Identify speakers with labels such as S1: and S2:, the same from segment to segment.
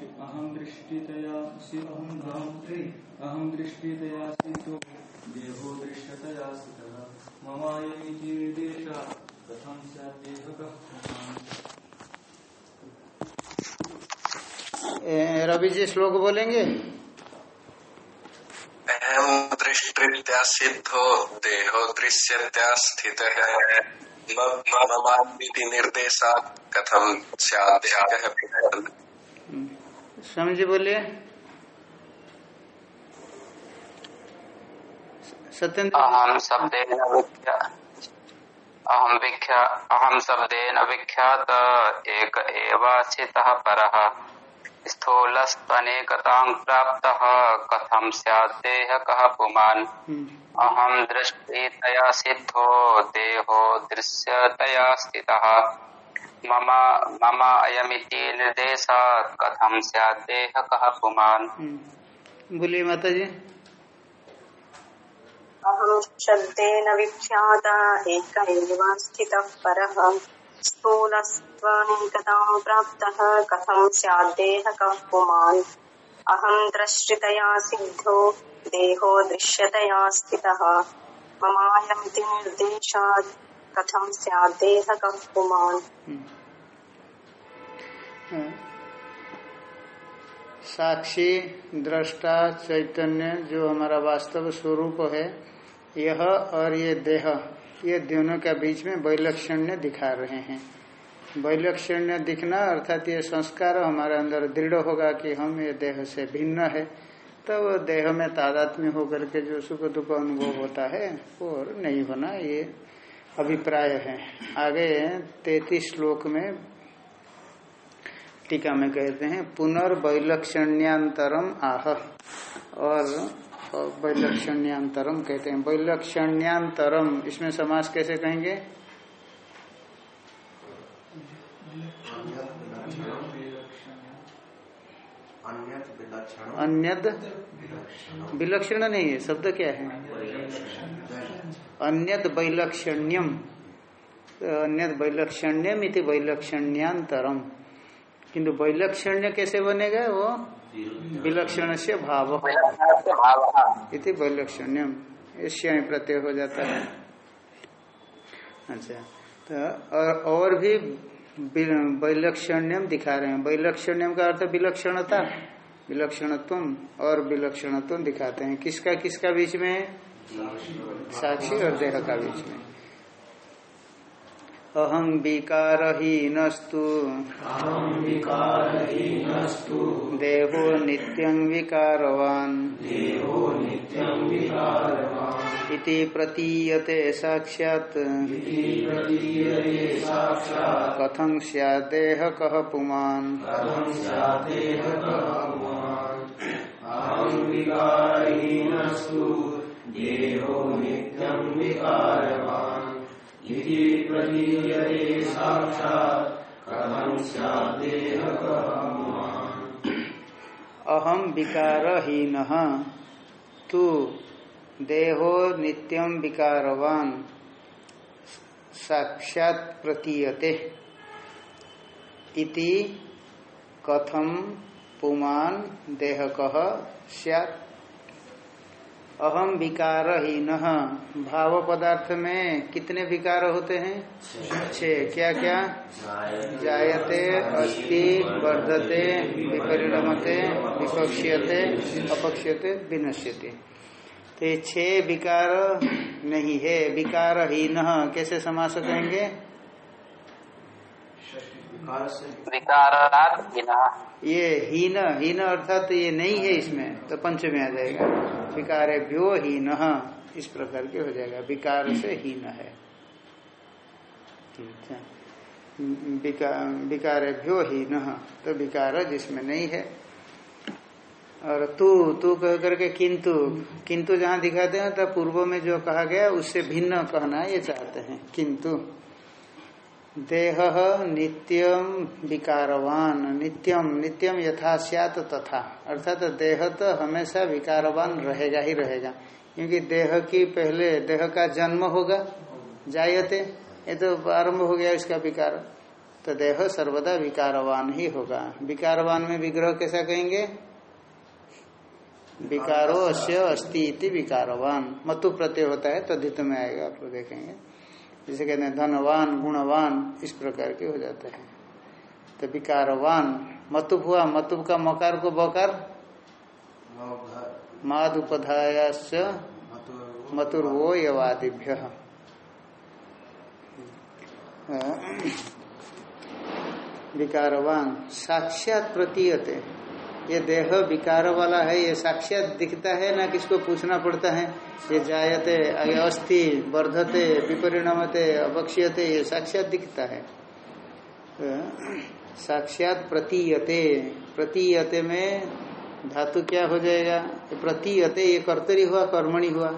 S1: अहम दृष्टितया अहम अहम दृष्टितया सिद्धो देहो दृश्यतया स्थितः ममायमिति निर्देशा कथम? स्यादेहकः
S2: रवि जी श्लोक बोलेंगे?
S3: अहम दृष्टित्या सिद्धो देहो दृश्यत्या स्थित। है ममामिति निर्देशा कथम? स्यादेहः
S2: स्वामी जी बोलिए। सत्येंद्र
S4: अहम शब्देन अहम विख्या अहम शब्देन विख्यात एक परः। स्थूलस्त्वनेकतां प्राप्तः। कथं स्याद्देह कः पुमान्? अहम दृष्टितया सिद्धो देहो दृश्यतया स्थितः। मम मम अयमिति निर्देशात् कथं स्याद्देह कः पुमान्
S2: बोलिए माता जी
S5: अहं शब्देन विख्याता एक एव स्थितः परः। स्थूलस्त्वनेकतां प्राप्तः कथं स्याद्देह कः पुमान्। अहं सिद्धो देहो दृश्यतया स्थितः। ममायमिति निर्देशात् कथं स्याद्देह कः पुमान्।
S2: साक्षी, दृष्टा, चैतन्य जो हमारा वास्तव स्वरूप है, यह और ये देह, ये दोनों के बीच में वैलक्षण्य दिखा रहे हैं। वैलक्षण्य दिखना अर्थात ये संस्कार हमारे अंदर दृढ़ होगा कि हम ये देह से भिन्न है, तब तो देह में तादात्म्य होकर के जो सुख दुख अनुभव होता है वो नहीं होना ये अभिप्राय है। आगे तैतीस श्लोक में टीका में कहते हैं पुनर्वैलक्षण्यातरम आह। और वैलक्षण्यातरम कहते हैं वैलक्षण्यातरम इसमें समास कैसे कहेंगे? अन्यद विलक्षण नहीं है, शब्द क्या है? अन्यद वैलक्षण्यम। अन्यद वैलक्षण्यम इति वैलक्षण्यातरम किंतु वैलक्षण्य कैसे बनेगा वो? विलक्षण से भाव। इति वैलक्षण्यम। ऐश्य प्रत्यय हो जाता है। अच्छा। तो और, और भी वैलक्षण्यम दिखा रहे हैं। वैलक्षण्यम का अर्थ विलक्षणता। विलक्षणत्व और विलक्षणत्व दिखाते हैं। किसका किसका बीच में? साक्षी और देह का बीच में। अहं विकारहीनस्तु देहो नित्यं विकारवान्। इति प्रतीयते साक्षात्। कथं स्यादेह कः पुमान्।
S1: देहो नित्यं विकारवान्।
S2: अहम विकारहीन। तू देहो नित्यम विकारवान। साक्षात प्रतीयते। इति कथम पुमान देह कह सैत् अहम विकारहीन। भाव पदार्थ में कितने विकार होते हैं? छह। क्या क्या जायते अस्ति वर्धते, विपरिणमते, विपक्षीयते, अपक्ष्यते, विनश्यते। तो ये विकार नहीं है। विकारहीन कैसे समास कहेंगे ये हीन हीन अर्थात ये नहीं है इसमें तो पंच में आ जाएगा। विकार भ्यो हीन इस प्रकार के हो जाएगा। विकार से हीन है। विकार भ्यो हीन तो विकार जिसमें नहीं है। और तू तू कह करके किंतु किंतु जहाँ दिखाते हैं तो पूर्व में जो कहा गया, उससे भिन्न कहना ये चाहते हैं। किंतु देह नित्यम विकारवान। नित्यम नित्यम यथा सत तथा। अर्थात तो देह तो हमेशा विकारवान रहेगा ही रहेगा। क्योंकि देह की पहले, देह का जन्म होगा, जायते, ये तो आरंभ हो गया इसका विकार। तो देह सर्वदा विकारवान ही होगा। विकारवान में विग्रह कैसा कहेंगे? विकारो अश्य अस्ति इति विकारवान। मतु प्रत्यय होता है तो धित में आएगा, आप देखेंगे। जैसे कहते हैं धनवान, गुणवान, इस प्रकार के हो जाते हैं। तो विकारवान मतुब हुआ मतुब का मकार को बकार। माद उपधायाश्च मतुर्वो यवादिभ्य विकारवान, साक्षात प्रतीयते। ये देह विकार वाला है ये साक्षात दिखता है ना किसको पूछना पड़ता है? ये जायते अस्थि वर्धते विपरिणमते अवक्ष्यते ये साक्षात दिखता है। साक्षात प्रतीयते प्रतीयते में धातु क्या हो जाएगा? प्रतीयते ये कर्तरी हुआ कर्मणि हुआ?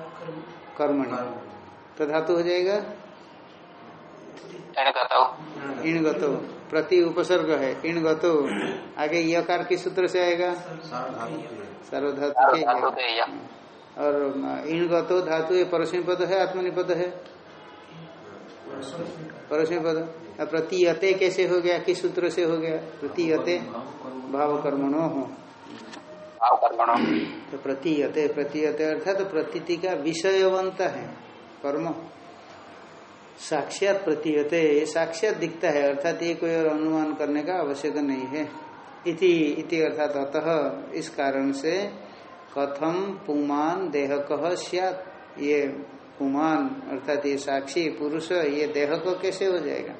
S2: कर्मणि। तो धातु हो जाएगा? इन गतो प्रति उपसर्ग है इन गतो। आगे यकार किस सूत्र से आएगा। सर्वधातु के और इन गतो धातु ये परस्मी पद है आत्मनिपद है? परस्मी पद। प्रतीयते कैसे हो गया? किस सूत्र से हो गया? प्रतीयते भाव कर्मणो हो तो प्रतीयते प्रतीयते अर्थात तो प्रतीति का विषय विषयवंत है कर्म। साक्षात प्रतीयते, ये साक्षात दिखता है, अर्थात ये कोई और अनुमान करने का आवश्यक नहीं है। इति इति अर्थात अतः, इस कारण से कथम पुमान देह कह ये पुमान, अर्थात ये साक्षी, पुरुष, ये देह को कैसे हो जाएगा?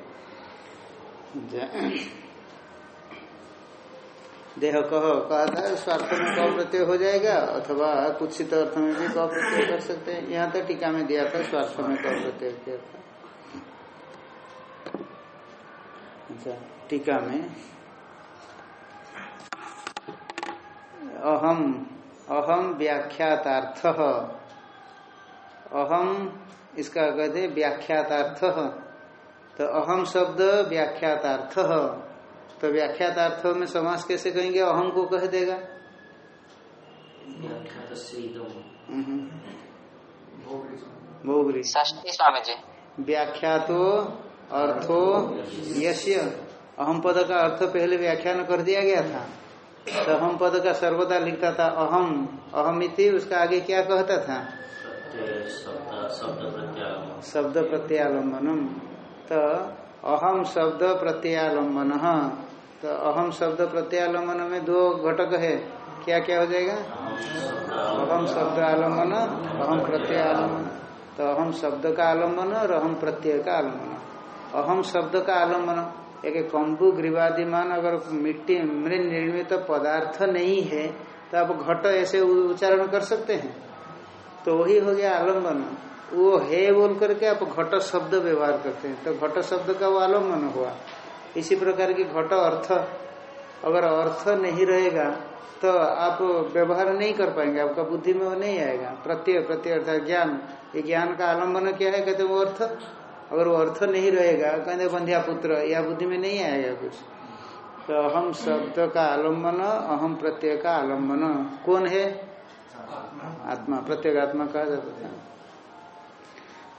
S2: देह कह कहा था स्वार्थ में कौ प्रत्यय हो जाएगा, अथवा कुछ अर्थ में भी कौ प्रत्यय कर सकते हैं। यहाँ तो टीका में दिया था, स्वार्थ में कौ प्रत्यय किया था। अच्छा टीका में। अहम अहम व्याख्यातार्थ। अहम इसका कहते व्याख्यातार्थ। तो अहम शब्द व्याख्यातार्थ। तो व्याख्यातार्थ में समास कैसे कहेंगे अहम को कह देगा। भोगरी।
S4: स्वामी जी
S2: व्याख्या तो अर्थो यश्य अहम पद का अर्थ पहले व्याख्यान कर दिया गया था। तो अहम पद का सर्वदा लिखता था अहम अहमिति उसका आगे क्या कहता था? शब्द प्रत्यालंबनम। तो अहम शब्द प्रत्यालंबन। तो अहम शब्द प्रत्यालंबन में दो घटक है। क्या क्या हो जाएगा? अहम शब्द आलंबन अहम प्रत्यालंबन। तो अहम शब्द का आलंबन और अहम प्रत्यय का आलंबन अहम शब्द का आलंबन। एक कंबु ग्रीवादिमान अगर मिट्टी मृत निर्मित तो पदार्थ नहीं है तो आप घट ऐसे उच्चारण कर सकते हैं। तो वही हो गया आलंबन। वो है बोल करके आप घट शब्द व्यवहार करते हैं। तो घट शब्द का वो आलंबन हुआ। इसी प्रकार की घट अर्थ। अगर अर्थ नहीं रहेगा तो आप व्यवहार नहीं कर पाएँगे। आपका बुद्धि में वो नहीं आएगा। प्रत्यय प्रत्यय अर्थात ज्ञान। ये ज्ञान का आलंबन क्या है? कहते वो अर्थ। अगर वो अर्थ नहीं रहेगा कहते बंध्या पुत्र, या बुद्धि में नहीं आएगा कुछ? तो अहम शब्द का आलंबन अहम प्रत्यय का आलंबन। कौन है? आत्मा, प्रत्येक आत्मा कहा जाता था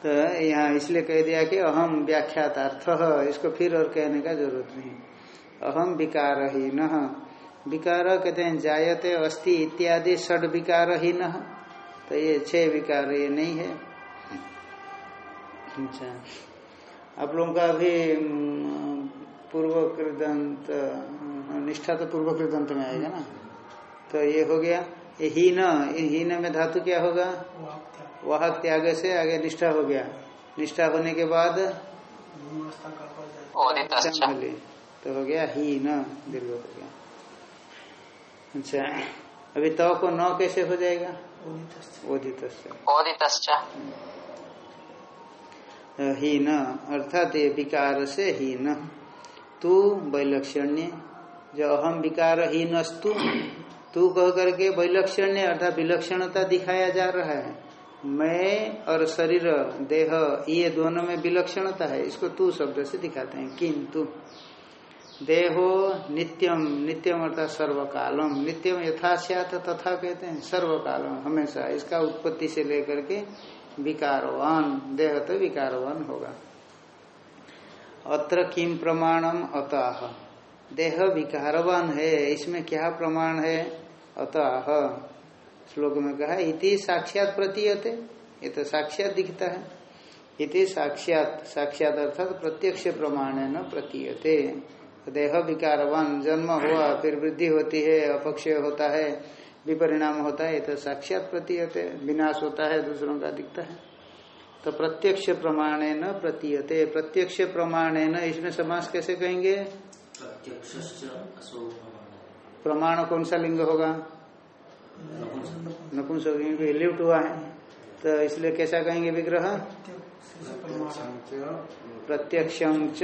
S2: तो यहाँ इसलिए कह दिया कि अहम व्याख्यातार्थ इसको फिर और कहने का ज़रूरत नहीं। अहम विकार ही। न विकार कहते हैं जायते, अस्थि इत्यादि षड विकार ही। न तो ये छह विकार ये नहीं है। अच्छा। आप लोगों का अभी पूर्व कृदंत निष्ठा तो पूर्व कृदंत में आएगा ना? तो ये हो गया ये हीन हीन में धातु क्या होगा? वह त्याग से आगे निष्ठा हो गया। निष्ठा होने के बाद तो हो गया ही न दीर्घ हो गया। अच्छा अभी तो को न कैसे हो जाएगा? ओदित ही न अर्थात ये विकार से ही न तू वैलक्षण्य, जो अहम विकार ही नस्तु तू कह करके वैलक्षण्य अर्थात विलक्षणता दिखाया जा रहा है। मैं और शरीर, देह, ये दोनों में विलक्षणता है, इसको तू शब्द से दिखाते हैं, किंतु। देहो नित्यम नित्यम अर्थात सर्वकालम, नित्यम यथाश्यात तथा कहते हैं, सर्वकालम, हमेशा, इसका उत्पत्ति से लेकर के विकारवान देह तो विकारवान होगा। अत्र किम प्रमाणम? अतः। देह विकारवान है, इसमें क्या प्रमाण है? अतः। श्लोक में कहा, इति साक्षात प्रतीयते। ये तो साक्षात दिखता है। इति साक्षात साक्षात अर्थात प्रत्यक्ष प्रमाण है न, प्रतीयते। देह विकारवान, जन्म हुआ, फिर वृद्धि होती है, अपक्षय होता है। विपरिणाम होता है तो साक्षात प्रतीयते विनाश होता है दूसरों का दिखता है। तो प्रत्यक्ष प्रमाण न प्रतीयते। प्रत्यक्ष प्रमाण न इसमें समास कैसे कहेंगे? प्रमाण। कौन सा लिंग होगा? नपुंसक। लिंग लिप्ट हुआ है। तो इसलिए कैसा कहेंगे विग्रह? प्रत्यक्षम च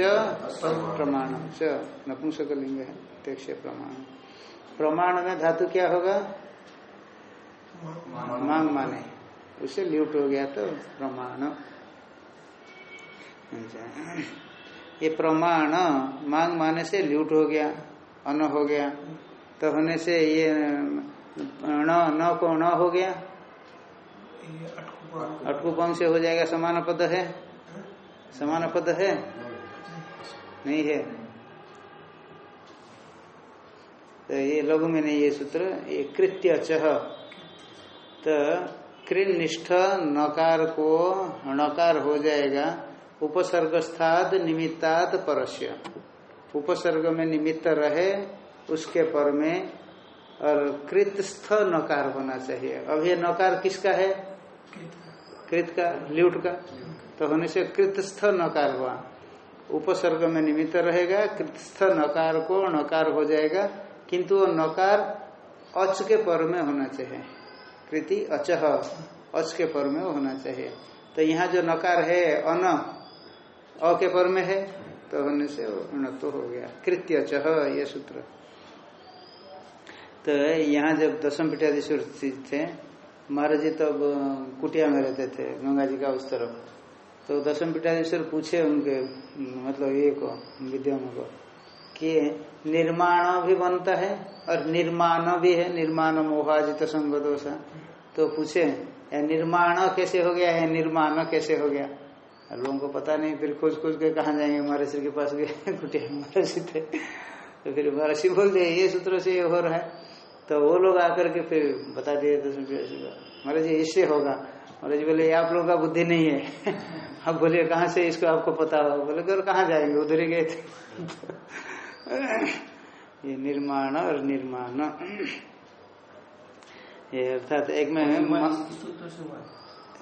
S2: प्रमाणम च। नपुंसक लिंग है प्रत्यक्ष प्रमाण। प्रमाण में धातु क्या होगा? मांग माने। उससे ल्यूट हो गया तो प्रमाण। ये प्रमाण मांग माने से ल्यूट हो गया, अन हो गया। तो होने से ये न न को न हो गया। अटकुपंग से हो जाएगा समान पद है। समान पद है? नहीं है। तो ये लघु में नहीं, ये सूत्र, ये कृत्य चह तो कृनिष्ठ नकार को नकार हो जाएगा। उपसर्गस्थाद निमित्ताद परस्य। उपसर्ग में निमित्त रहे, उसके पर में और कृतस्थ नकार होना चाहिए। अब ये नकार किसका है? कृत का, ल्यूट का। तो होने से कृतस्थ नकार हुआ। उपसर्ग में निमित्त रहेगा कृतस्थ नकार को नकार हो जाएगा, किंतु वो नकार अच के पर में होना चाहिए। कृति अचह अच के पर में होना चाहिए। तो यहाँ जो नकार है, अन, अ के पर में है तो होने से तो हो गया। कृत्य चह ये सूत्र। तो यहाँ जब दसम पीठाधीश्वर थे, महाराज जी तब कुटिया में रहते थे, गंगा जी का उस तरफ़। तो दसम पीठाधीश्वर पूछे उनके मतलब ये को विद्याओं को, कि निर्माण भी बनता है? और निर्माण भी है, निर्माण मोहाजित संग दोषा तो पूछे निर्माण कैसे हो गया? है निर्माण कैसे हो गया? लोगों को पता नहीं, फिर खोज खोज के कहा जाएँगे? महर्षि के पास गए कुटिया महर्षि थे तो फिर महर्षि बोल दिए ये सूत्र से ये हो रहा है। तो वो लोग आकर के फिर बता दिए तो महाराज जी, इससे होगा। महाराज बोले ये आप लोगों का बुद्धि नहीं है। अब बोलिए कहाँ से इसको आपको पता होगा? बोले, और कहाँ जाएँगे? उधर ही गए थे। ये निर्माण और निर्माण। ये अर्थात एक में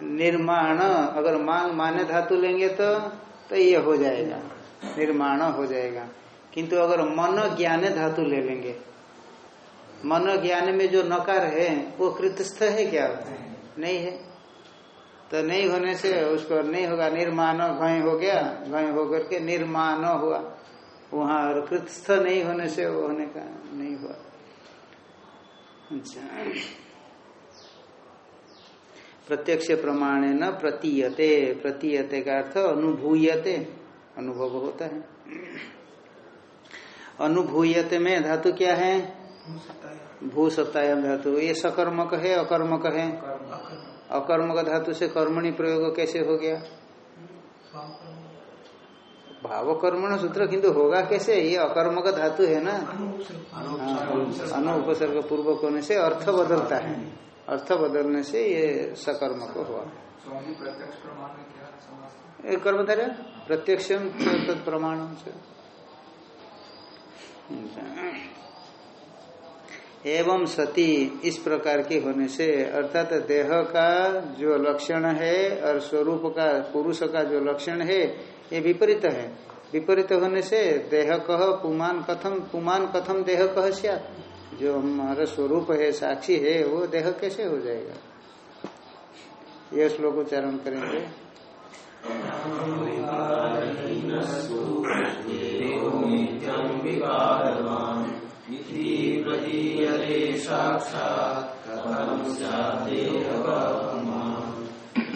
S2: निर्माण अगर मांग माने धातु लेंगे तो तो ये हो जाएगा। निर्माण हो जाएगा। किंतु अगर मन ज्ञान धातु ले लेंगे मन ज्ञान में जो नकार है वो कृतस्थ है क्या? नहीं है। तो नहीं होने से उसको नहीं होगा। निर्माण घय हो गया। घय होकर के निर्माण हुआ। वहाँ और कृतस्थ नहीं होने से वो होने का नहीं हुआ। अच्छा। प्रत्यक्ष प्रमाण न प्रतीयते। प्रतीयते का अर्थ अनुभूयते। अनुभव होता है। अनुभूयते में धातु क्या है? भू सत्तायम धातु। ये सकर्मक है अकर्मक है? अकर्मक। धातु से कर्मणि प्रयोग कैसे हो गया? भाव कर्मण सूत्र किंतु होगा कैसे? ये अकर्मक धातु है ना? अनु उपसर्ग पूर्वक होने से अर्थ बदलता है। अर्थ बदलने से ये सकर्मक हुआ। कर्मधार्य? प्रत्यक्ष प्रमाण से एवं सती इस प्रकार की होने से अर्थात देह का जो लक्षण है और स्वरूप का पुरुष का जो लक्षण है ये विपरीत है। विपरीत होने से देह कह, पुमान कथम पुमान कथम देह कह सिया जो हमारा स्वरूप है, साक्षी है, वो देह कैसे हो जाएगा? ये श्लोक उच्चारण करेंगे।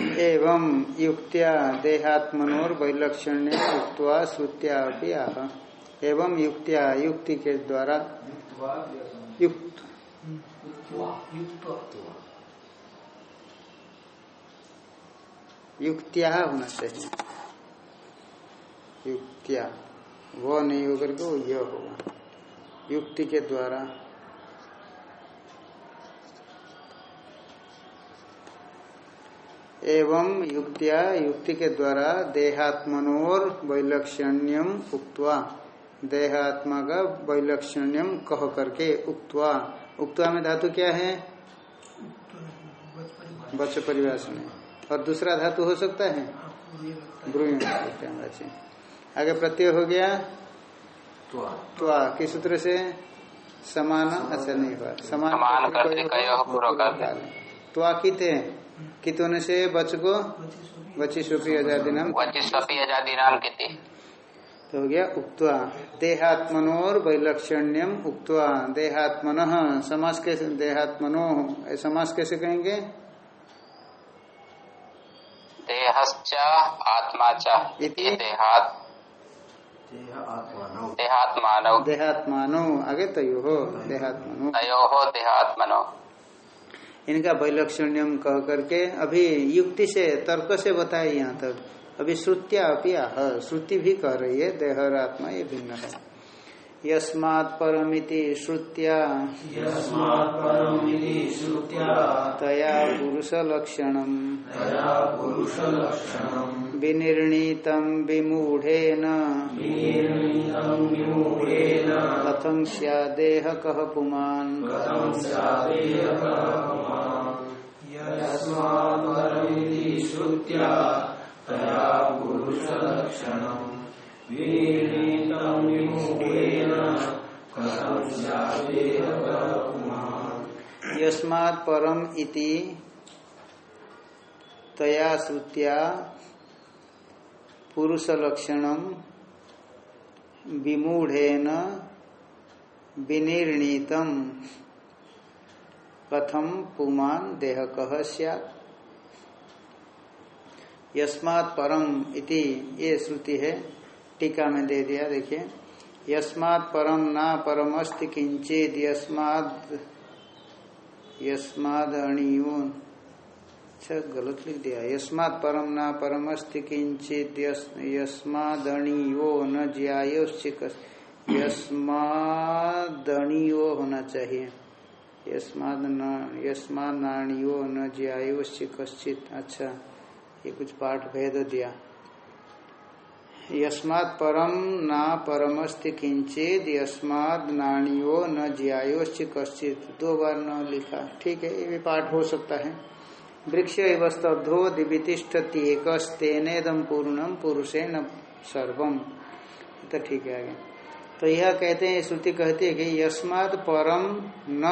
S2: एवं युक्त्या देहात्मनोर वैलक्षण्य श्रुत्या आह। एवं युक्त्या, युक्ति के द्वारा युक्त। युक्त्या होना चाहिए। युक्तिया। वो नहीं होकर के वो यह होगा। युक्ति के द्वारा एवं युक्तिया युक्ति के द्वारा देहात्मनोर वैलक्षण्यम उक्त्वा देहात्मा का वैलक्षण्यम कह करके उक्त्वा। उक्त्वा में धातु क्या है? बच परिभाष में और दूसरा धातु हो सकता है? आगे प्रत्यय हो गया। त्वा। किस सूत्र से? समान अच्छा नहीं हुआ।
S4: समान करते कयो पूरा
S2: त्वा किते कित होने से बच को? बची सोपी आज़ादी नाम
S4: वचिस्वपि आज़ादी नाम किति?
S2: तो हो गया उक्त्वा। देहात्मनोर वैलक्षण्यम उक्त्वा। देहात्मन समास कैसे देहात्मनो समास कैसे कहेंगे?
S4: देहश्च आत्मा च देहात देहात्मानौ।
S2: देहात्मानो। आगे तय। हो देहात्मनो।
S4: तयो देहात्मनो।
S2: इनका वैलक्षण्यम कह करके अभी युक्ति से, तर्क से बताए यहाँ तक। अभी श्रुत्या आह, श्रुति भी कह रही है देह और आत्मा ये भिन्न है। यस्मात् श्रुत्या। तया पुरुष लक्षणम
S1: तया पुरुषलक्षणम्।
S2: विनिर्णीतम विमूढ़ेन।
S1: विमूढेन।
S2: स्यादेह पुमान।
S1: कथं श्रुत्या। तया पुरुषलक्षणम्।
S2: यस्मात् परम इति तया श्रुत्या पुरुष लक्षणम विमूढ़ेन विनिर्णीतम। कथम पुमान देहक यस्मात् परम इति ये श्रुति है टीका में दे दिया, देखिए। यस्मात् परम ना परमस्त किंचित यस्मात् यस्माद अणियो अच्छा गलत लिख दिया। यस्मात् परम ना परम अस्ति किंचित यस्मादणियो न ज्यायोश्चिक यस्मादणियो होना चाहिए। यस्माद न, यस्माद नाणियो न ज्यायोश्चिकश्चित। अच्छा ये कुछ पाठ भेद दिया। यस्मात् परम ना परमस्ति किंचित यस्माद नाणियो न ज्यायोश्च कश्चित। दो बार न लिखा। ठीक है, ये भी पाठ हो सकता है। वृक्ष स्तब्धो दिवितिष्ठति एकस्तेनेदम पूर्णम पुरुषेण सर्वम तो ठीक है आगे। तो यह कहते हैं श्रुति कहती है कि यस्माद परम न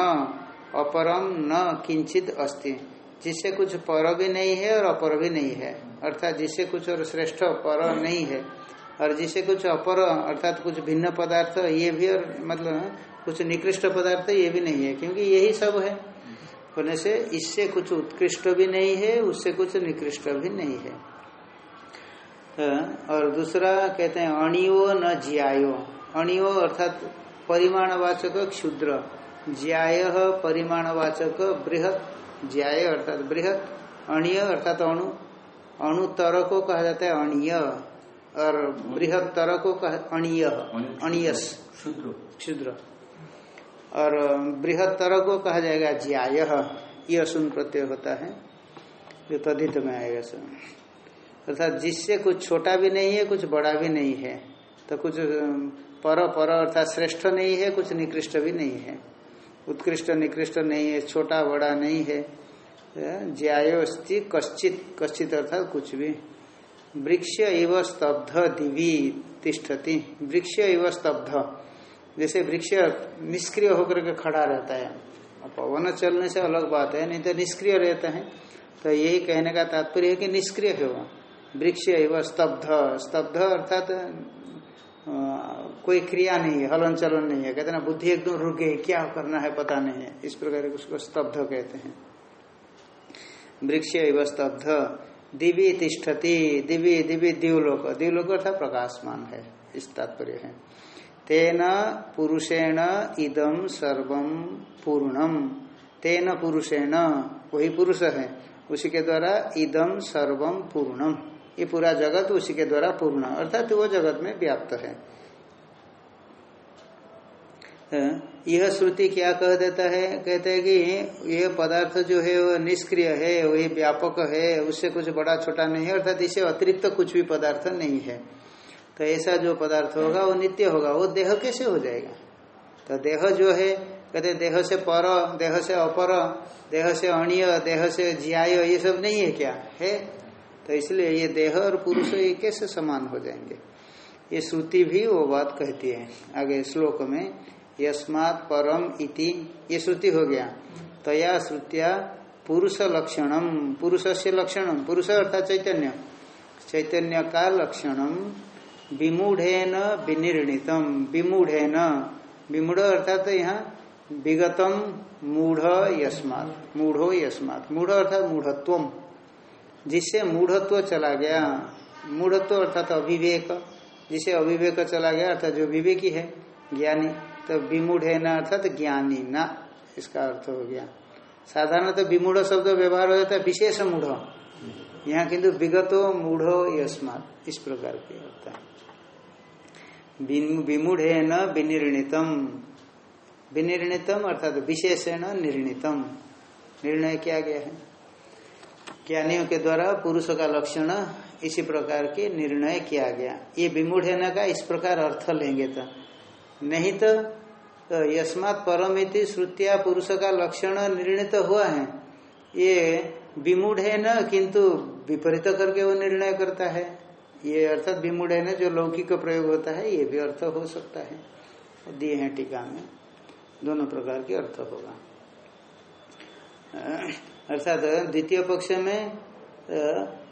S2: अपरम न किंचित अस्ति। जिससे कुछ पर भी नहीं है और अपर भी नहीं है। अर्थात जिससे कुछ और श्रेष्ठ पर नहीं है। और जिसे कुछ अपर अर्थात कुछ भिन्न पदार्थ, ये भी और मतलब कुछ निकृष्ट पदार्थ, ये भी नहीं है, क्योंकि यही सब है। होने से इससे कुछ उत्कृष्ट भी नहीं है, उससे कुछ निकृष्ट भी नहीं है। और दूसरा कहते हैं, अणियो न ज्यायो। अणियो अर्थात परिमाणवाचक क्षुद्र। ज्याय परिमाणवाचक बृहत। ज्याय अर्थात बृहत। अणीय अर्थात अणु। अणुतर को कहा जाता है, अणीय। और बृहत्तर को कहा अणीय अणीयस
S1: क्षुद्र।
S2: क्षुद्र। और बृहत्तर को कहा जाएगा ज्याय यह सुन प्रत्यय होता है जो तदित में आएगा सब अर्थात जिससे कुछ छोटा भी नहीं है कुछ बड़ा भी नहीं है तो कुछ पर पर अर्थात श्रेष्ठ नहीं है कुछ निकृष्ट भी नहीं है। उत्कृष्ट निकृष्ट नहीं है छोटा बड़ा नहीं है ज्यायोस्ति कश्चित कश्चित अर्थात कुछ भी। वृक्ष एव स्तब्ध दिवी तिष्ठति। वृक्ष एव स्तब्ध। जैसे वृक्ष निष्क्रिय होकर के खड़ा रहता है। पवन चलने से अलग बात है, नहीं तो निष्क्रिय रहता है। तो यही कहने का तात्पर्य है कि निष्क्रिय है वो। वृक्ष एवं स्तब्ध। स्तब्ध अर्थात कोई क्रिया नहीं है, हलन चलन नहीं है। कहते ना, बुद्धि एकदम रुक गई, क्या करना है पता नहीं है। इस प्रकार उसको स्तब्ध कहते हैं। वृक्ष एवं स्तब्ध। दिव्य तिष्ठति, दिव्य दिव्य दिवलोक। दिवलोक अर्थात प्रकाशमान है, इस तात्पर्य है। तेन पुरुषेण इदम सर्वम पूर्णम। तेन पुरुषेण, वही पुरुष है, उसी के द्वारा इदम सर्वम पूर्णम। ये पूरा जगत उसी के द्वारा पूर्ण, अर्थात वो जगत में व्याप्त है। यह श्रुति क्या कह देता है? कहते हैं कि यह पदार्थ जो है, वह निष्क्रिय है, वही व्यापक है, उससे कुछ बड़ा छोटा नहीं है, अर्थात इसे अतिरिक्त तो कुछ भी पदार्थ नहीं है। तो ऐसा जो पदार्थ होगा, वो नित्य होगा, वो देह कैसे हो जाएगा? तो देह जो है, कहते देह से पर, देह से अपर, देह से अणीय, देह से ज्याय, ये सब नहीं है क्या? है। तो इसलिए ये देह और पुरुष ये कैसे समान हो जाएँगे? ये श्रुति भी वो बात कहती है, आगे श्लोक में। यस्मात् परम इति। ये श्रुति हो गया। तया श्रुतिया पुरुष लक्षणम पुरुष से लक्षणम। पुरुष अर्थात चैतन्य। चैतन्य का लक्षणम। विमूढ़ेन विनिर्णितम। विमूढ़ेन। विमूढ़ अर्थात यहाँ विगतम मूढ़ यस्मात। मूढ़ो यस्मात। मूढ़ अर्थात मूढ़त्व जिससे मूढ़त्व चला गया। मूढ़त्व अर्थात अभिवेक जिसे अभिवेक चला गया, अर्थात जो विवेकी है, ज्ञानी। तो विमूढ़ ना अर्थात ज्ञानी ना इसका अर्थ हो गया। साधारण तो विमूढ़ शब्द व्यवहार हो जाता है विशेष मूढ़। यहाँ किंतु विगतो मूढ़ो यस्मात इस प्रकार के होता है। विमूढ़ न विनिर्णितम। विनिर्णितम अर्थात विशेषण निर्णितम। निर्णय किया गया है। ज्ञानियों के द्वारा पुरुष का लक्षण इसी प्रकार के निर्णय किया गया। ये विमूढ़ का इस प्रकार अर्थ लेंगे तो। नहीं तो, तो यस्मात परमिति श्रुतिया पुरुष का लक्षण निर्णित तो हुआ है। ये विमूढ़ है न, किंतु विपरीत करके वो निर्णय करता है। ये अर्थात विमूढ़ है न, जो लौकिक प्रयोग होता है, ये भी अर्थ हो सकता है। दिए हैं टीका में। दोनों प्रकार के अर्थ होगा। अर्थात द्वितीय पक्ष में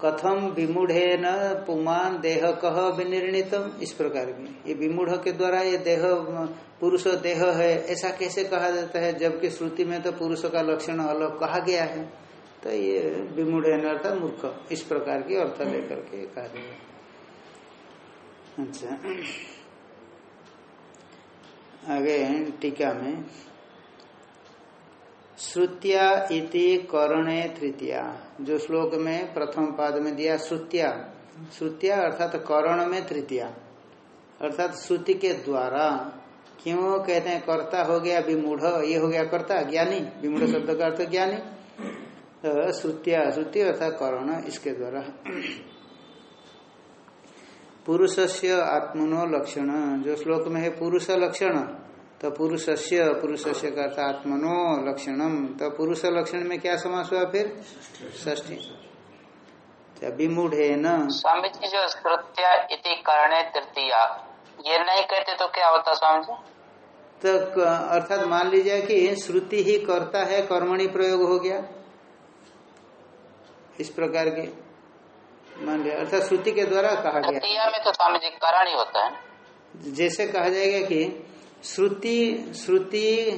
S2: कथम विमूढ़ न पुमान देह कह विनिर्णितम। इस प्रकार की ये विमूढ़ के द्वारा ये देह, पुरुष देह है, ऐसा कैसे कहा जाता है? जबकि श्रुति में तो पुरुष का लक्षण अलग कहा गया है। तो ये विमूढ़ अर्थात मूर्ख। इस प्रकार की अर्थ लेकर के कहा गया अच्छा। आगे टीका में। श्रुतिया इति करणे तृतीया। जो श्लोक में प्रथम पाद में दिया श्रुतिया। श्रुतिया अर्थात करण में तृतीया। अर्थात श्रुति के द्वारा। क्यों कहते हैं कर्ता हो गया, विमूढ़, ये हो गया कर्ता, ज्ञानी। विमूढ़ शब्द का अर्थ ज्ञानी। तो श्रुतिया, श्रुति अर्थात करण, इसके द्वारा। पुरुष से आत्मनो लक्षण। जो श्लोक में है, पुरुष लक्षण। तो पुरुष से पुरुष से का आत्मनो लक्षणम तो पुरुष लक्षण में क्या समास हुआ फिर? ष्ठी विमूढ़ न
S4: स्वामी जी जो श्रुत्या इति करणे तृतीया ये नहीं कहते तो क्या होता स्वामी जी
S2: तो अर्थात मान लीजिए कि श्रुति ही करता है कर्मणि प्रयोग हो गया। इस प्रकार के मान लिया अर्थात श्रुति के द्वारा कहा गया।
S4: में तो स्वामी जी कारण ही होता है।
S2: जैसे कहा जाएगा कि श्रुति श्रुति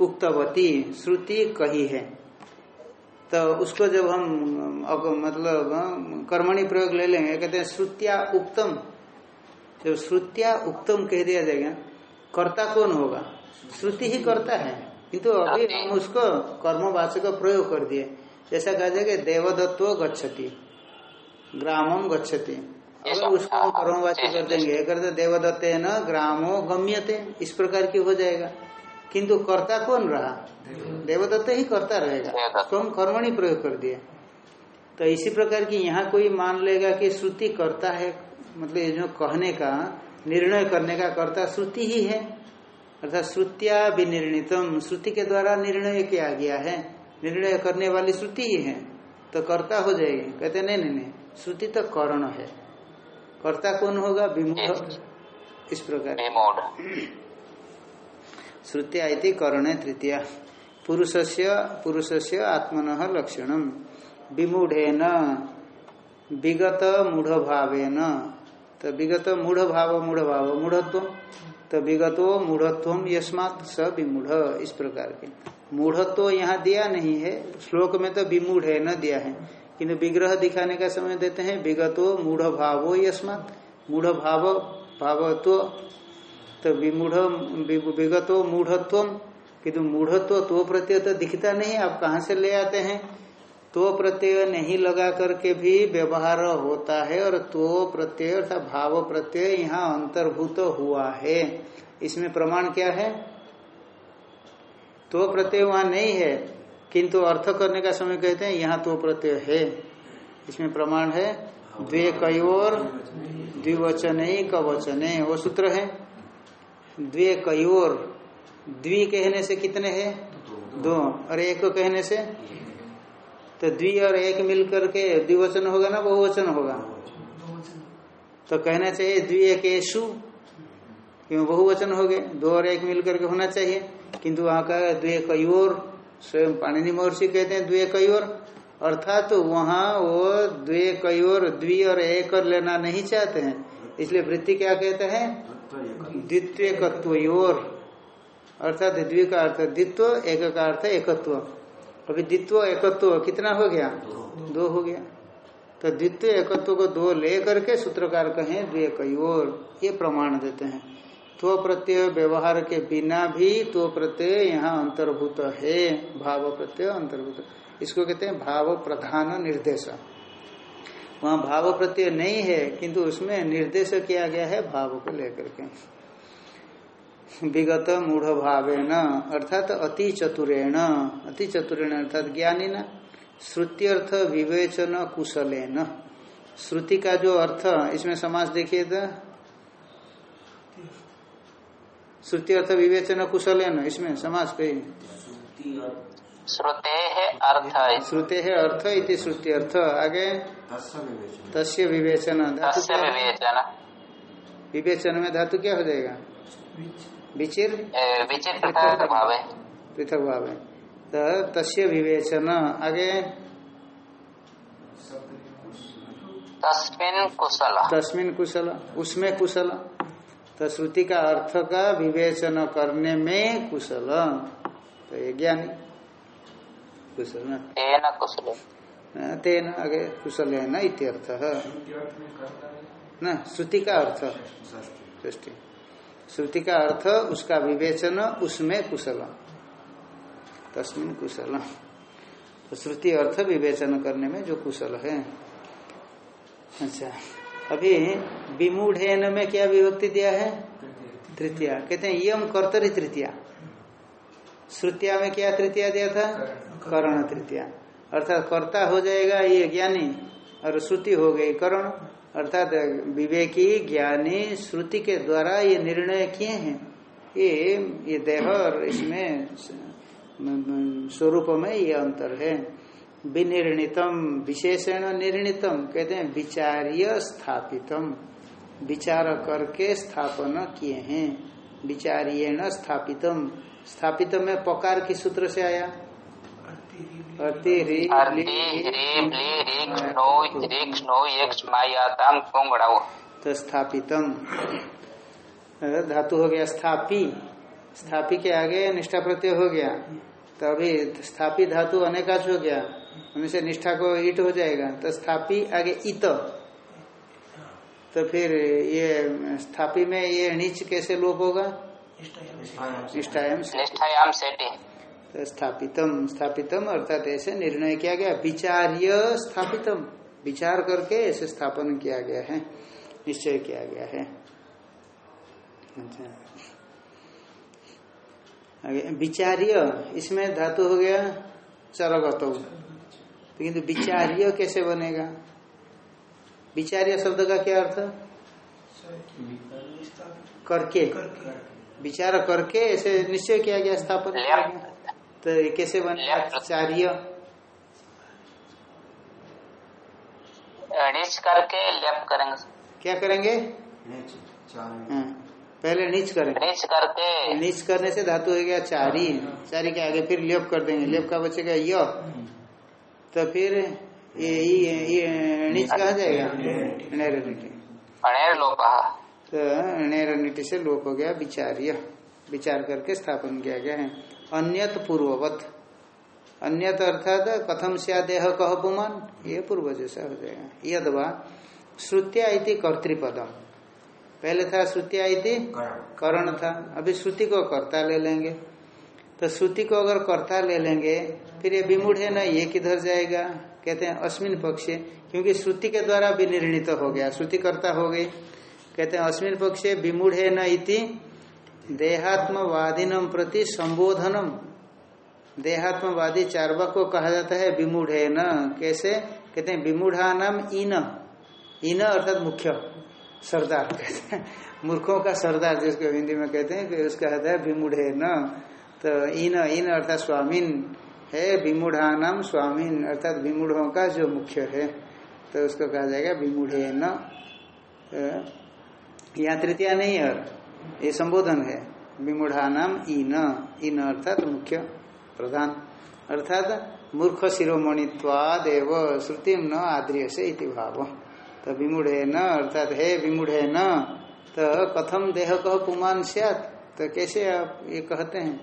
S2: उक्तवती श्रुति कही है। तो उसको जब हम अब मतलब कर्मणि प्रयोग ले लेंगे कहते हैं श्रुतिया उक्तम। जब श्रुतिया उक्तम कह दिया जाएगा कर्ता कौन होगा? श्रुति ही करता है। किंतु अभी हम उसको कर्मवाचक प्रयोग कर दिए। जैसा कहा जाएगा देवदत्व गच्छति ग्रामम गच्छति। अगर उसको हम कर्मवाची कर देंगे अगर तो देवदत्ते न ग्रामो गम्यते इस प्रकार की हो जाएगा। किंतु कर्ता कौन रहा? देवदत्त। ही करता रहेगा। उसको हम कर्मणि प्रयोग कर दिए। तो इसी प्रकार की यहाँ कोई मान लेगा कि श्रुति करता है मतलब ये जो कहने का निर्णय करने का कर्ता श्रुति ही है। अर्थात श्रुतिया विनिर्णितम श्रुति के द्वारा निर्णय किया गया है। निर्णय करने वाली श्रुति ही है। तो कर्ता हो जाएगी। कहते नहीं नहीं नहीं श्रुति तो कर्ण है। कर्ता कौन होगा? विमूढ़ इस प्रकार। श्रुति आई कर्ण तृतीया। पुरुष से पुरुष से आत्मन लक्षण विमूढ़ विगत मूढ़ भाव तो विगत मूढ़ भाव मूढ़ भाव मूढ़त्व तो विगतो मूढ़त्व यस्मात स विमूढ़। इस प्रकार के। मूढ़त्व यहाँ दिया नहीं है। श्लोक में तो विमूढ़ न दिया है। किंतु विग्रह दिखाने का समय देते हैं। विगतो मूढ़ भावो यस्मात। मूढ़ भाव भावत्व तो विमूढ़ विगतो मूढ़त्व किंतु मूढ़त्व तो प्रत्यय तो दिखता नहीं, आप कहाँ से ले आते हैं? तो प्रत्यय नहीं लगा करके भी व्यवहार होता है और तो प्रत्यय अर्थात भाव प्रत्यय यहाँ अंतर्भूत हुआ है। इसमें प्रमाण क्या है? तो प्रत्यय वहाँ नहीं है। किंतु अर्थ करने का समय कहते हैं, यहाँ तो प्रत्यय है। इसमें प्रमाण है द्वे कयोर द्विवचन कवचन, वो सूत्र है। द्वे कयोर द्वि कहने से कितने हैं? दो। और एक कहने से? तो द्वि और एक मिल करके द्विवचन होगा ना, बहुवचन होगा। तो कहना चाहिए द्वि एक क्यों बहुवचन हो गए? दो और एक मिलकर के होना चाहिए। किंतु वहाँ का द्वे कयोर स्वयं पाणिनि महर्षि कहते हैं, द्वे कयोर। अर्थात तो वहाँ वो द्वे कयोर, द्वि और एक और लेना नहीं चाहते हैं। इसलिए वृत्ति क्या कहते हैं? द्वितीय कत्वयोर अर्थात द्वि का अर्थ द्वित्व, एक का अर्थ एकत्व। अभी द्वित्व एकत्व कितना हो गया? दो हो गया। तो द्वितीय एकत्व को दो ले करके सूत्रकार कहें, द्वे कयोर। ये प्रमाण देते हैं। तो प्रत्यय व्यवहार के बिना भी तो प्रत्यय यहाँ अंतर्भूत है, भाव प्रत्यय अंतर्भूत। इसको कहते हैं भाव प्रधान निर्देश। वहाँ भाव प्रत्यय नहीं है, किंतु उसमें निर्देश किया गया है भाव को लेकर के। विगत मूढ़ भावेन अर्थात अति चतुरेण अति चतुरेण अर्थात ज्ञानी न श्रुत्यर्थ विवेचन कुशलेन। श्रुति का जो अर्थ, इसमें समाज देखिए तो श्रुति अर्थ विवेचन कुशलेन इसमें समाज पे।
S4: श्रुते है अर्थ।
S2: श्रुते है अर्थ इति श्रुति अर्थ। आगे। तस्य विवेचन। धातु
S4: विवेचन।
S2: विवेचन में धातु क्या हो जाएगा? विचिर।
S4: भाव है।
S2: पृथक भाव है। तो तस्य विवेचन। आगे।
S4: तस्मिन कुशल।
S2: तस्मिन कुशल। उसमें कुशल। तो श्रुति का अर्थ का विवेचन करने में कुशल। तो ये ज्ञानी। कुशल न?
S4: कुशल।
S2: तेन आगे कुशल है न इत्यर्थ। न श्रुति का अर्थ। सृष्टि। श्रुति का अर्थ उसका विवेचन उसमें कुशल। तस्मिन कुशल। तो श्रुति अर्थ विवेचन करने में जो कुशल है। अच्छा। अभी विमूढ़ में क्या विभक्ति दिया है? तृतीया। कहते हैं यम कर्तरी तृतीया। श्रुतिया में क्या तृतीया दिया था? करण तृतीया। अर्थात कर्ता हो जाएगा ये ज्ञानी, और श्रुति हो गई करण। अर्थात विवेकी, ज्ञानी, श्रुति के द्वारा ये निर्णय किए हैं। ये ये देह और इसमें स्वरूप में ये अंतर है। विनिर्णितम विशेषण निर्णितम कहते हैं विचार्य स्थापितम। विचार करके स्थापन किए हैं। विचार्यण स्थापितम। स्थापित में पकार किस सूत्र से आया? तो स्थापितम। धातु हो गया स्थापी। स्थापी के आगे निष्ठा प्रत्यय हो गया। तो अभी स्थापी धातु अनेकाच हो गया। से निष्ठा को ईट हो जाएगा। तो स्थापी आगे इत तो फिर ये स्थापी में ये नीच कैसे लोप होगा? निष्ठायाम
S4: निष्ठायाम सेटी
S2: तो स्थापितम स्थापितम अर्थात ऐसे निर्णय किया गया। विचार्य स्थापितम। विचार करके ऐसे स्थापन किया गया है। निश्चय किया गया है। अच्छा। विचार्य। इसमें धातु हो गया चरगत। तो किंतु विचार्य कैसे बनेगा? विचार्य शब्द का क्या अर्थ? करके। विचार करके ऐसे निश्चय किया गया स्थापन। किया गया तो कैसे बनेगा चार्य
S4: नीच करके लेप करेंगे
S2: क्या करेंगे? हाँ, पहले नीच करेंगे
S4: नीच करके।
S2: नीच करने से धातु हो गया चारी। चारी के आगे फिर लेप कर देंगे। लेप का बचेगा य। तो फिर ये नीच कहा जाएगा? नेरनिटी
S4: अणेर लोप
S2: तो नेरनिटी से लोप हो गया विचार्य। विचार करके स्थापन किया गया है। अन्यत पूर्ववत। अन्यत अर्थात कथम से देह कह पुमान ये पूर्व जैसा हो जाएगा। यदवा श्रुत्या इति कर्तृपदम। पहले था श्रुत्या इति करण था। अभी श्रुति को कर्ता ले लेंगे। तो श्रुति को अगर कर्ता ले लेंगे, फिर ये विमूढ़ है ना, ये किधर जाएगा? कहते हैं, अस्मिन पक्षे, क्योंकि श्रुति के द्वारा विनिर्णित तो हो गया। श्रुति कर्ता हो गई। कहते हैं, अस्मिन पक्षे, विमूढ़ न इति? देहात्मवादिनम प्रति संबोधनम। देहात्मवादी चारवाक को कहा जाता है, विमूढ़ न। कैसे? कहते हैं विमूढ़ा नाम इन। इन अर्थात मुख्य, सरदार कहते हैं। मूर्खों का सरदार जिसको हिंदी में कहते हैं उसका कहता है विमूढ़ न। तो इन इन अर्थात स्वामीन है विमूढ़ा नाम स्वामीन अर्थात विमूढ़ों का जो मुख्य है। तो उसको कहा जाएगा विमूढ़ न यहाँ तृतीया नहीं है, ये संबोधन है। विमूढ़ा नाम इन इन अर्थात मुख्य, प्रधान। अर्थात मूर्ख शिरोमणित्वादेव, श्रुति न आद्रिय से इति भाव। तो विमूढ़ न अर्थात हे विमूढ़ न तो कथम देह कह पुमान सियात? तो कैसे आप ये कहते हैं?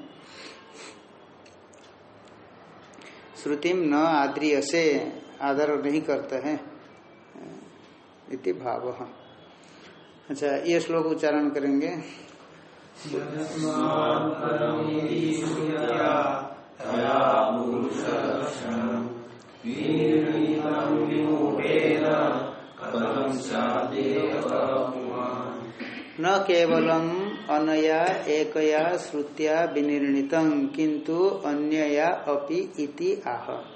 S2: श्रुतिम न आद्रिय से आदर नहीं करते हैं। इति भाव। अच्छा ये श्लोक उच्चारण करेंगे। न केवलम अनया, एकया, श्रुत्या विनिर्णितम किंतु अन्यया अपि इति आह।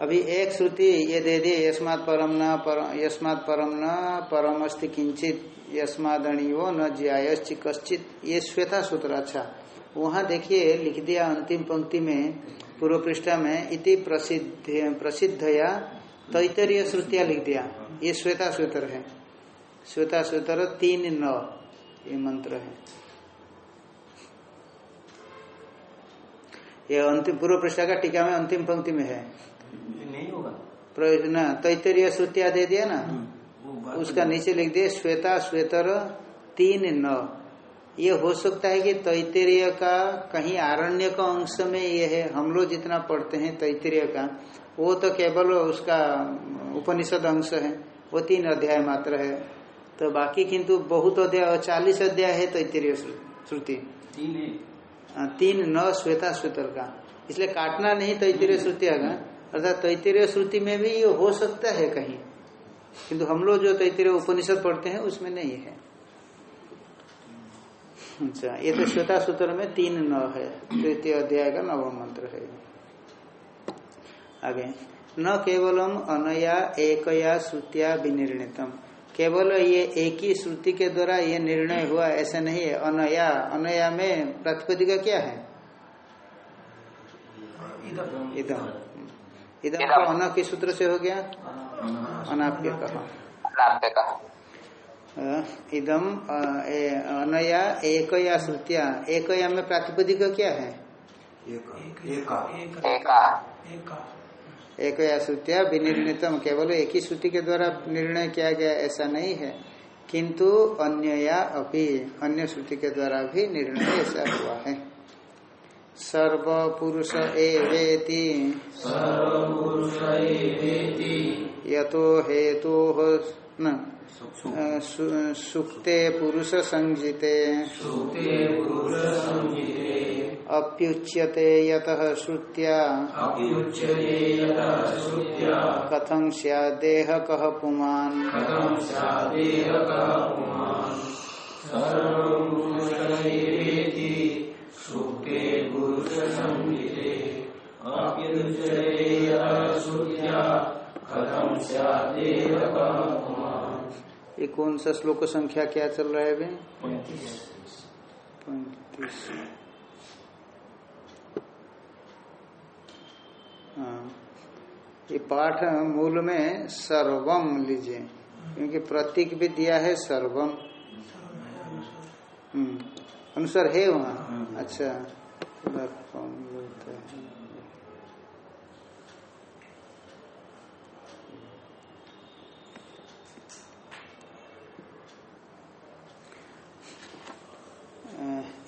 S2: अभी एक श्रुति ये दे दी, यस्मात् परम न परम परम न परम अस्ति किंचित यस्मादणियो न ज्यायश्चि कश्चित। ये श्वेता सूत्र अच्छा। वहाँ देखिए, लिख दिया अंतिम पंक्ति में पूर्व पृष्ठा में, इति प्रसिद्ध, प्रसिद्धया तैतरीय श्रुतिया लिख दिया। ये श्वेता सूत्र है। श्वेता सूत्र तीन नौ। ये मंत्र है। ये अंतिम पूर्व पृष्ठा का टीका में अंतिम पंक्ति में है।
S1: नहीं होगा।
S2: प्रयोजन तैतरीय श्रुतिया दे दिया ना? उसका नीचे लिख दिया श्वेता श्वेतर तीन न। ये हो सकता है कि तैतरीय का कहीं आरण्य का अंश में ये है। हम लोग जितना पढ़ते हैं तैतरीय का वो तो केवल उसका उपनिषद अंश है। वो तीन अध्याय मात्र है। तो बाकी किंतु बहुत अध्याय चालीस अध्याय है तैतरीय श्रुति।
S1: तीन है।
S2: तीन नौ श्वेता श्वेतर का। इसलिए काटना नहीं तैतरीय श्रुतिया का अर्थात तैतरीय श्रुति में भी ये हो सकता है कहीं। किंतु हम लोग जो तैतरीय उपनिषद पढ़ते हैं उसमें नहीं है। अच्छा ये तो श्वेता सूत्र में तीन न है। तृतीय अध्याय का नवम मंत्र है। आगे। न केवलम अनया एकया श्रुतिया विनिर्णितम। केवल ये एक ही श्रुति के द्वारा ये निर्णय हुआ ऐसा नहीं है अनया अनया में प्रातिपदिका क्या है इदम इदम का अन किस सूत्र से हो गया अनाप्य कहा इदम अनया एकया श्रुतिया एकया में प्रातिपदिक क्या है
S4: एका
S2: एकया श्रुतिया विनिर्णितम केवल एक ही श्रुति के द्वारा निर्णय किया गया ऐसा नहीं है। किंतु अन्य या अभी अन्य श्रुति के द्वारा भी निर्णय ऐसा हुआ है। सर्व पुरुष एवेति। यतो हेतु न सुक्ते पुरुष संजिते। अप्युच्यते यतः श्रुत्या। कथं स्यादेह कः पुमान्। ये कौन सा श्लोक संख्या क्या चल रहा है अभी? पैंतीस। हाँ। ये पाठ मूल में सर्वम लीजिए क्योंकि प्रतीक भी दिया है सर्वम। हम्म, अनुसार है वहाँ? अच्छा।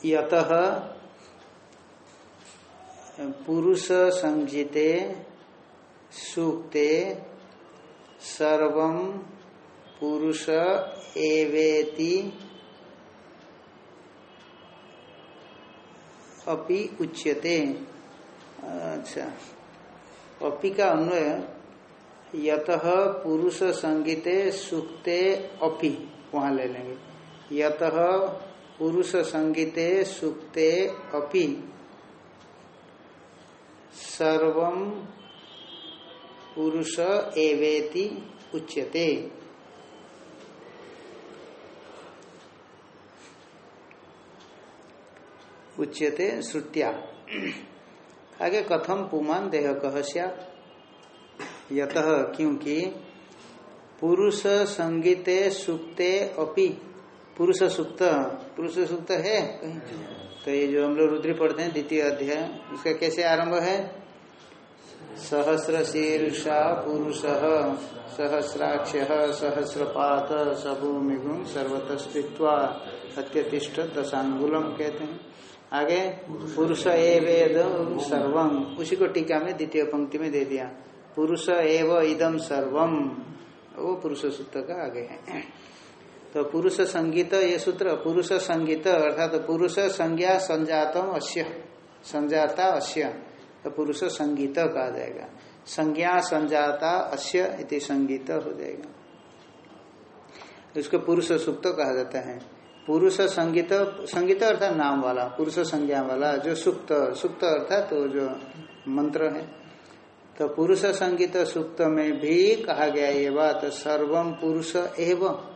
S2: यतः पुरुष संजिते सूक्ते सर्व पुरुष एवेति अपि उच्यते। अच्छा। अपि का अन्वय, यत पुरुष संगीते सुक्ते अपि, वहाँ ले लेंगे। यत पुरुष संगीते सुक्ते अपि। सर्व पुरुष एवेति उच्यते। उच्यते श्रुत्या। आगे कथम पुमान देह कह यत क्योंकि पुरुष संगीते सुक्ते अपि। पुरुष सुक्त पुरुष सूक्त है? तो ये जो हम लोग रुद्री पढ़ते हैं द्वितीय अध्याय उसका कैसे आरंभ है? सहस्र शीर्षा पुरुष सहस्राक्ष सहस्रपात सबू मिगुण सर्वतस्तित्वा अत्यतिष्ठ दशांगुलम कहते हैं। आगे पुरुष ए वेद सर्वम उसी को टीका में द्वितीय पंक्ति में दे दिया। पुरुष एव इदम सर्वम वो पुरुष सूत्र का आगे है। तो पुरुष संगीत ये सूत्र, पुरुष संगीत, अर्थात तो पुरुष संज्ञा संजातम अश्य संजाता अश्य तो पुरुष संगीत कहा जाएगा। संज्ञा संजाता अश्य इति संगीत हो जाएगा। इसको पुरुष सुप्त कहा जाता है। पुरुष संगीत संगीत अर्थात नाम वाला, पुरुष संज्ञा वाला, जो सुक्त सुक्त अर्थात तो जो मंत्र है। तो पुरुष संगीत सुक्त में भी कहा गया ये बात सर्वम पुरुष एव।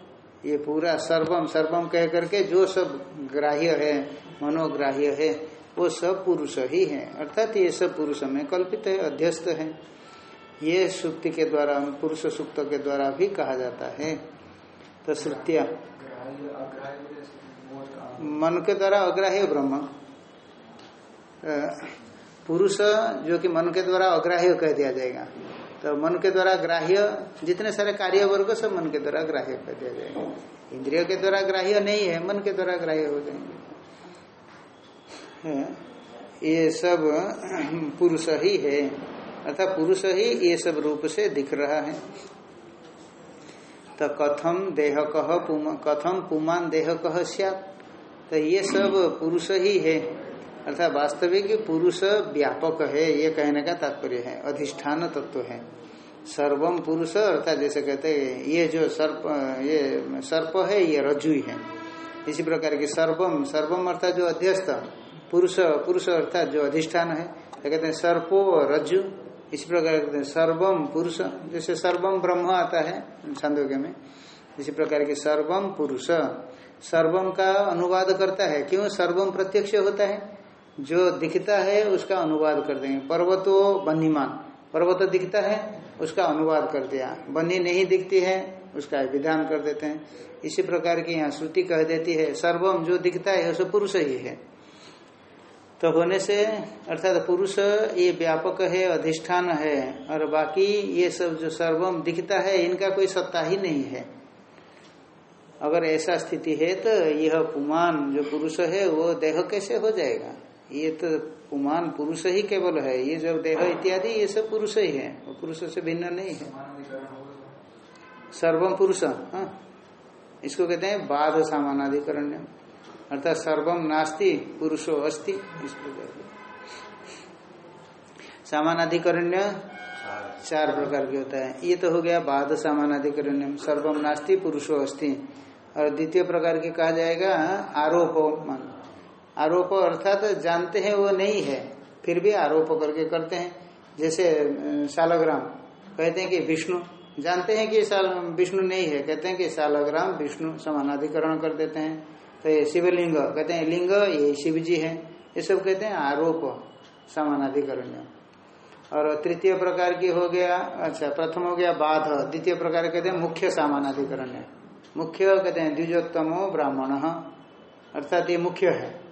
S2: ये पूरा सर्वम सर्वम कह करके जो सब ग्राह्य है, मनोग्राह्य है, वो सब पुरुष ही है। अर्थात ये सब पुरुष में कल्पित है, अध्यस्त है। ये सुक्ति के द्वारा, पुरुष सुक्त के द्वारा भी कहा जाता है। तो श्रुतिया मन के द्वारा अग्राह्य ब्रह्म। पुरुष जो कि मन के द्वारा अग्राह्य कह दिया जाएगा। तो मन के द्वारा ग्राह्य, जितने सारे कार्य वर्ग सब मन के द्वारा ग्राह्य कर दिया जाएगा। इंद्रिय के द्वारा ग्राह्य नहीं है, मन के द्वारा ग्राह्य हो जाएँगे। ये सब पुरुष ही है। अर्थात पुरुष ही ये सब रूप से दिख रहा है। तो कथम देह कह कथम पुमान देह कह तो ये सब पुरुष ही है। अर्थात वास्तविक पुरुष व्यापक है, ये कहने का तात्पर्य है, अधिष्ठान तत्व है। सर्वम पुरुष, अर्थात जैसे कहते हैं, ये जो सर्प, ये सर्प है, ये रज्जु है। इसी प्रकार की सर्वम सर्वम अर्थात जो अध्यस्त, पुरुष पुरुष अर्थात जो अधिष्ठान है तो कहते हैं सर्पो रज्जु। इसी प्रकार कहते हैं सर्वम पुरुष, जैसे सर्वम ब्रह्म आता है छांदोग्य में, इसी प्रकार की सर्वम पुरुष। सर्वम का अनुवाद करता है, क्यों? सर्वम प्रत्यक्ष होता है। जो दिखता है उसका अनुवाद कर देंगे। पर्वतो बनीमान पर्वत दिखता है, उसका अनुवाद कर दिया। बनी नहीं दिखती है, उसका विधान कर देते हैं। इसी प्रकार की यहाँ श्रुति कह देती है, सर्वम जो दिखता है, उसे पुरुष ही है। तो होने से, अर्थात पुरुष ये व्यापक है, अधिष्ठान है, और बाकी ये सब जो सर्वम दिखता है, इनका कोई सत्ता ही नहीं है। अगर ऐसा स्थिति है तो यह पुमान जो पुरुष है, वो देह कैसे हो जाएगा? ये तो पुमान पुरुष ही केवल है ये जो देह इत्यादि ये सब पुरुष ही है वो पुरुष से भिन्न नहीं है। सर्वम पुरुष हाँ। इसको कहते हैं बाध सामानाधिकरण। अर्थात सर्वम नास्ति पुरुषो अस्ति इस प्रकार सामानाधिकरण्य चार प्रकार के होता है। ये तो हो गया बाध सामानाधिकरण्य सर्वम नास्ति पुरुषो अस्ति। और द्वितीय प्रकार के कहा जाएगा आरोप मान। आरोप अर्थात तो जानते हैं वो नहीं है, फिर भी आरोप करके करते हैं। जैसे सालग्राम कहते हैं कि विष्णु, जानते हैं कि साल विष्णु नहीं है, कहते हैं कि सालग्राम विष्णु समानाधिकरण कर देते हैं। तो ये शिवलिंग, कहते हैं लिंग, ये शिव जी है, ये सब कहते हैं आरोप समानाधिकरण। और तृतीय प्रकार की हो गया अच्छा प्रथम हो गया बाध, द्वितीय प्रकार कहते हैं मुख्य सामानाधिकरण। मुख्य कहते हैं द्विजोत्तमो ब्राह्मण, अर्थात ये मुख्य है।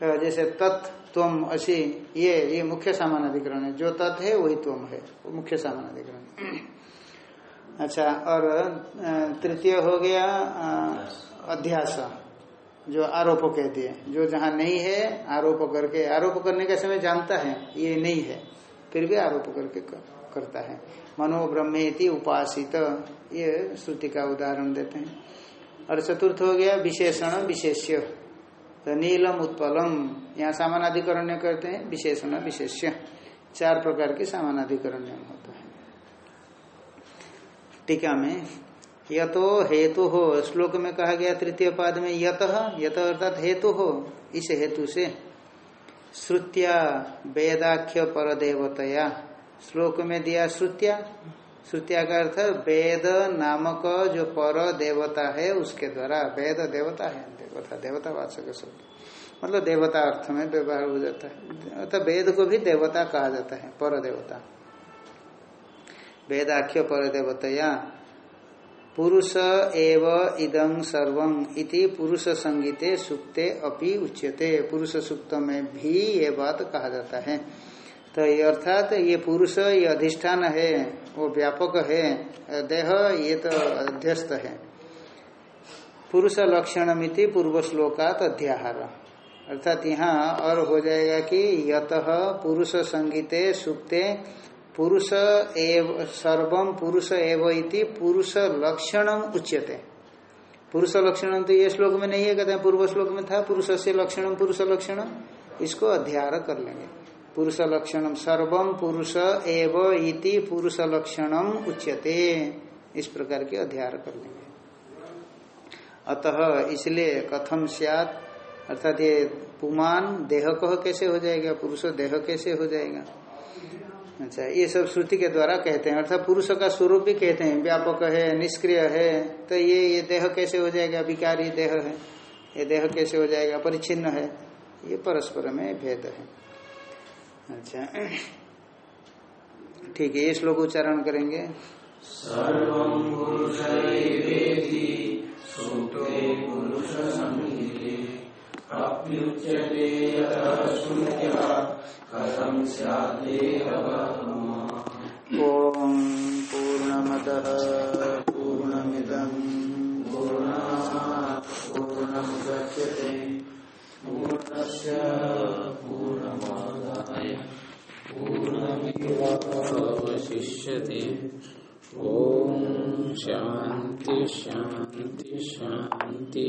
S2: जैसे तत् तुम असी ये ये मुख्य सामान अधिकरण है। जो तत् है वही तुम है। वो मुख्य सामान अधिकरण अच्छा और तृतीय हो गया अध्यास। जो आरोप कह दिए जो जहाँ नहीं है आरोप करके आरोप करने का समय जानता है ये नहीं है। फिर भी आरोप करके कर, करता है। मनो ब्रह्मेति उपासित। ये श्रुति का उदाहरण देते हैं। और चतुर्थ हो गया विशेषण विशेष्य। तो नीलम उत्पलम। यहाँ सामानाधिकरण करते हैं विशेषण विशेष्य। चार प्रकार के सामानाधिकरण होता है। टीका में, यतो हेतु हो श्लोक में कहा गया तृतीय पाद में, यत यत अर्थात हेतु हो इस हेतु से। श्रुत्या वेदाख्य पर देवतया श्लोक में दिया श्रुत्या श्रुत्या का अर्थ वेद नामक जो पर देवता है, उसके द्वारा वेद देवता है, देवता देवता वाचक शब्द मतलब देवता अर्थ में व्यवहार हो जाता है। अर्थात वेद को भी देवता कहा जाता है, पर देवता। वेदाख्य पर देवतया, पुरुष एव इदं सर्वं इति पुरुष संगीते सुक्ते अपि उच्यते। पुरुष सुक्त में भी ये बात कहा जाता है। तो ये अर्थात ये पुरुष, ये अधिष्ठान है, वो व्यापक है, देह, ये तो अध्यस्त है। पुरुष लक्षण मिति पूर्व श्लोकात अध्याहार। अर्थात यहाँ और हो जाएगा कि यत पुरुष संगीते सुक्ते पुरुष एव सर्वम पुरुष एव इति पुरुष लक्षणम उच्यते। पुरुष लक्षण तो ये श्लोक में नहीं है, कहते पूर्व श्लोक में था, पुरुष से लक्षणम, पुरुष लक्षणम, इसको अध्यार कर लेंगे। पुरुष लक्षणम सर्वम पुरुष एव इति पुरुष लक्षणम उच्यते। इस प्रकार के अध्यार कर लेंगे। अतः इसलिए कथम सियात, अर्थात ये पुमान देह कह कैसे हो जाएगा, पुरुष देह कैसे हो जाएगा? अच्छा ये सब श्रुति के द्वारा कहते हैं, अर्थात पुरुष का स्वरूप भी कहते हैं, व्यापक है, निष्क्रिय है तो ये ये देह कैसे हो जाएगा? विकारी देह है, ये देह कैसे हो जाएगा? परिच्छिन्न है, ये परस्पर में भेद है। अच्छा। ठीक है ये श्लोक उच्चारण करेंगे। ओम पूर्णमद। पूर्णमिदम
S1: पूर्णात् पूर्णमुदच्यते। पूर्णस्य पूर्णमादाय। शान्ति शान्ति शान्ति।